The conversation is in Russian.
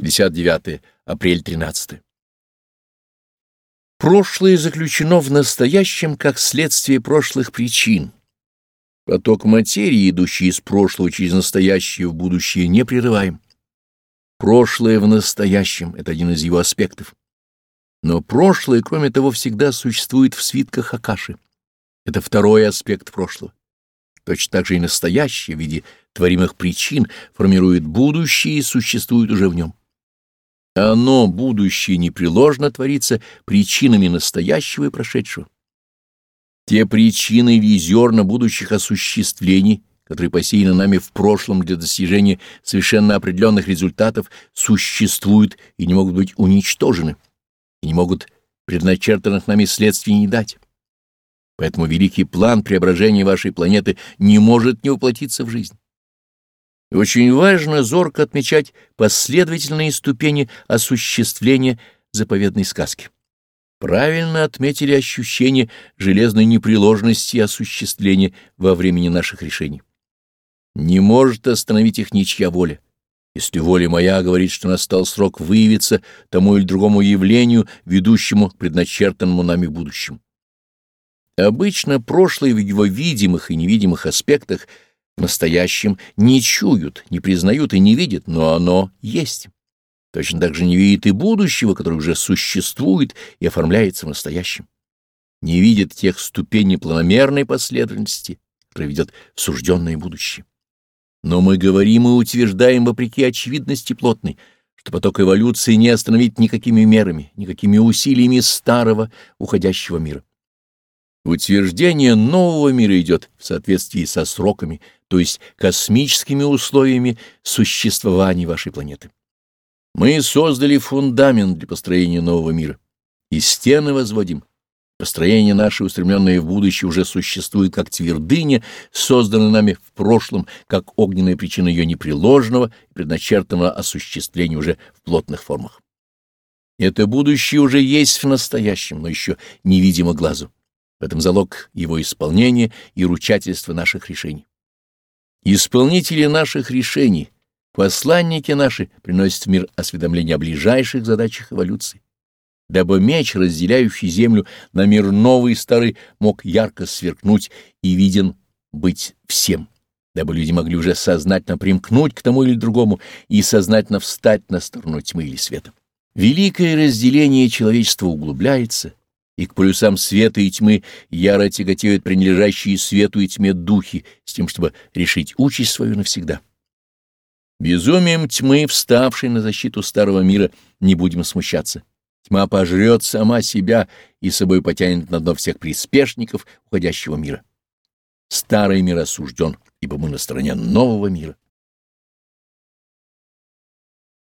59 апрель 13. Прошлое заключено в настоящем как следствие прошлых причин. Поток материи, идущий из прошлого через настоящее в будущее, не прерываем. Прошлое в настоящем — это один из его аспектов. Но прошлое, кроме того, всегда существует в свитках Акаши. Это второй аспект прошлого. Точно так же и настоящее в виде творимых причин формирует будущее и существует уже в нем. Оно, будущее, непреложно творится причинами настоящего и прошедшего. Те причины или зерна будущих осуществлений, которые посеяны нами в прошлом для достижения совершенно определенных результатов, существуют и не могут быть уничтожены, и не могут предначертанных нами следствий не дать. Поэтому великий план преображения вашей планеты не может не воплотиться в жизнь. И очень важно зорко отмечать последовательные ступени осуществления заповедной сказки. Правильно отметили ощущение железной непреложности осуществления во времени наших решений. Не может остановить их ничья воля. Если воля моя говорит, что настал срок выявиться тому или другому явлению, ведущему к предначертанному нами будущему. Обычно прошлое в его видимых и невидимых аспектах — в настоящем не чуют, не признают и не видят, но оно есть. Точно так же не видит и будущего, которое уже существует и оформляется в настоящем. Не видит тех ступеней планомерной последовательности, которая ведет в сужденное будущее. Но мы говорим и утверждаем, вопреки очевидности плотной, что поток эволюции не остановить никакими мерами, никакими усилиями старого уходящего мира. Утверждение нового мира идет в соответствии со сроками, то есть космическими условиями существования вашей планеты. Мы создали фундамент для построения нового мира, и стены возводим. Построение наше, устремленное в будущее, уже существует как твердыня, созданная нами в прошлом, как огненная причина ее непреложного и предначертанного осуществления уже в плотных формах. Это будущее уже есть в настоящем, но еще невидимо глазу. В этом залог его исполнения и ручательства наших решений. Исполнители наших решений, посланники наши, приносят в мир осведомление о ближайших задачах эволюции, дабы меч, разделяющий землю на мир новый и старый, мог ярко сверкнуть и виден быть всем, дабы люди могли уже сознательно примкнуть к тому или другому и сознательно встать на сторону тьмы или света. Великое разделение человечества углубляется, и к полюсам света и тьмы яро тяготеют принадлежащие свету и тьме духи, с тем, чтобы решить участь свою навсегда. Безумием тьмы, вставшей на защиту старого мира, не будем смущаться. Тьма пожрет сама себя и собой потянет на дно всех приспешников уходящего мира. Старый мир осужден, ибо мы на стороне нового мира.